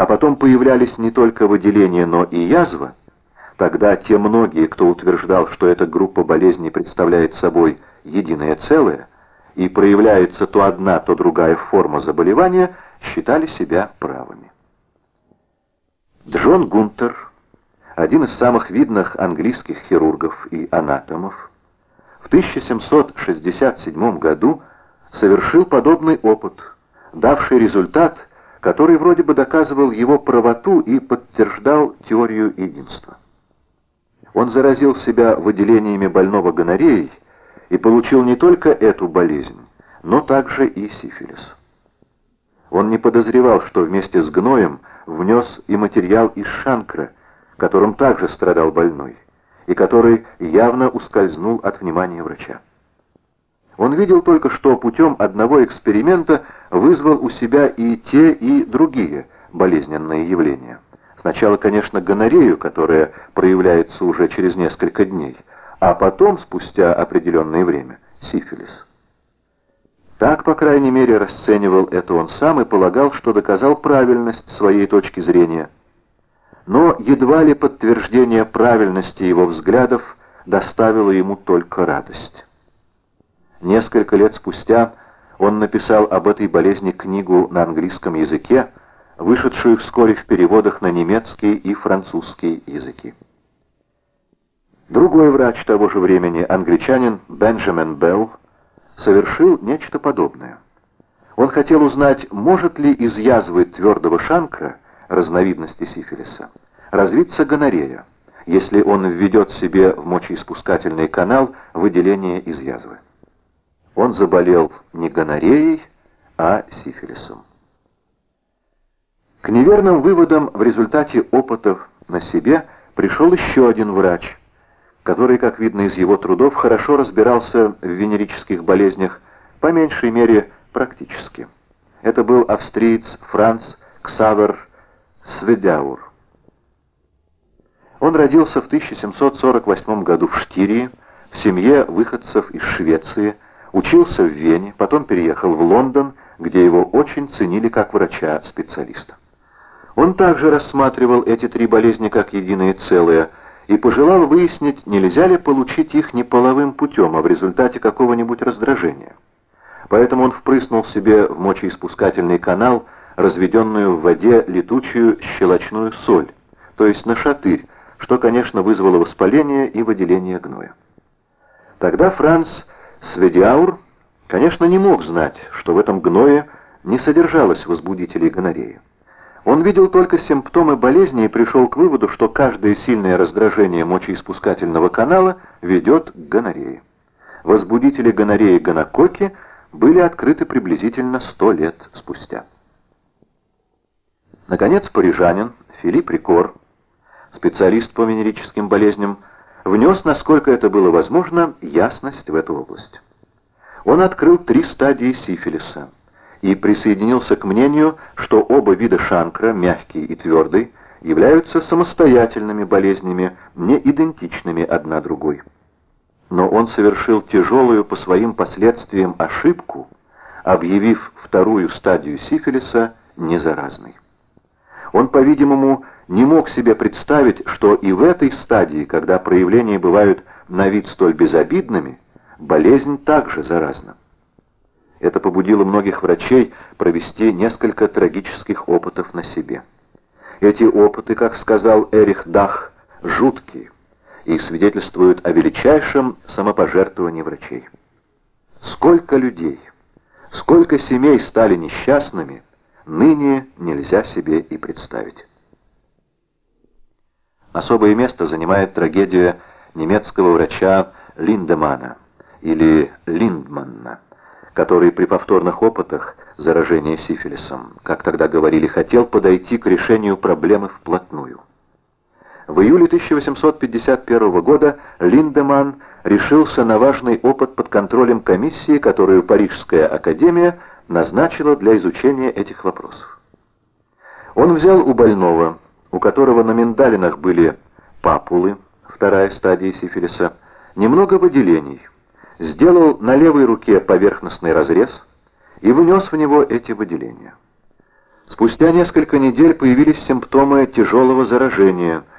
а потом появлялись не только выделения, но и язва, тогда те многие, кто утверждал, что эта группа болезней представляет собой единое целое, и проявляется то одна, то другая форма заболевания, считали себя правыми. Джон Гунтер, один из самых видных английских хирургов и анатомов, в 1767 году совершил подобный опыт, давший результат, который вроде бы доказывал его правоту и подтверждал теорию единства. Он заразил себя выделениями больного гонореей и получил не только эту болезнь, но также и сифилис. Он не подозревал, что вместе с гноем внес и материал из шанкра, которым также страдал больной, и который явно ускользнул от внимания врача. Он видел только, что путем одного эксперимента вызвал у себя и те, и другие болезненные явления. Сначала, конечно, гонорею, которая проявляется уже через несколько дней, а потом, спустя определенное время, сифилис. Так, по крайней мере, расценивал это он сам и полагал, что доказал правильность своей точки зрения. Но едва ли подтверждение правильности его взглядов доставило ему только радость. Несколько лет спустя он написал об этой болезни книгу на английском языке, вышедшую вскоре в переводах на немецкий и французский языки. Другой врач того же времени, англичанин Бенджамин Белл, совершил нечто подобное. Он хотел узнать, может ли из язвы твердого шанкра, разновидности сифилиса, развиться гонорея, если он введет себе в мочеиспускательный канал выделение из язвы. Он заболел не гонореей, а сифилисом. К неверным выводам в результате опытов на себе пришел еще один врач – который, как видно из его трудов, хорошо разбирался в венерических болезнях, по меньшей мере практически. Это был австриец Франц Ксавер Сведяур. Он родился в 1748 году в Штирии, в семье выходцев из Швеции, учился в Вене, потом переехал в Лондон, где его очень ценили как врача-специалиста. Он также рассматривал эти три болезни как единое целое – и пожелал выяснить, нельзя ли получить их не половым путем, а в результате какого-нибудь раздражения. Поэтому он впрыснул себе в мочеиспускательный канал разведенную в воде летучую щелочную соль, то есть на шатырь, что, конечно, вызвало воспаление и выделение гноя. Тогда Франц Сведиаур, конечно, не мог знать, что в этом гное не содержалось возбудителей гонореи. Он видел только симптомы болезни и пришел к выводу, что каждое сильное раздражение мочеиспускательного канала ведет к гонорее. Возбудители гонореи гонококи были открыты приблизительно сто лет спустя. Наконец, парижанин Филипп Рикор, специалист по венерическим болезням, внес, насколько это было возможно, ясность в эту область. Он открыл три стадии сифилиса – и присоединился к мнению, что оба вида шанкра, мягкий и твердый, являются самостоятельными болезнями, не идентичными одна другой. Но он совершил тяжелую по своим последствиям ошибку, объявив вторую стадию сифилиса незаразной. Он, по-видимому, не мог себе представить, что и в этой стадии, когда проявления бывают на вид столь безобидными, болезнь также заразна. Это побудило многих врачей провести несколько трагических опытов на себе. Эти опыты, как сказал Эрих Дах, жуткие и свидетельствуют о величайшем самопожертвовании врачей. Сколько людей, сколько семей стали несчастными, ныне нельзя себе и представить. Особое место занимает трагедия немецкого врача Линдемана или Линдманна который при повторных опытах заражения сифилисом, как тогда говорили, хотел подойти к решению проблемы вплотную. В июле 1851 года Линдеман решился на важный опыт под контролем комиссии, которую Парижская академия назначила для изучения этих вопросов. Он взял у больного, у которого на миндалинах были папулы, вторая стадия сифилиса, немного выделений – сделал на левой руке поверхностный разрез и внес в него эти выделения. Спустя несколько недель появились симптомы тяжелого заражения,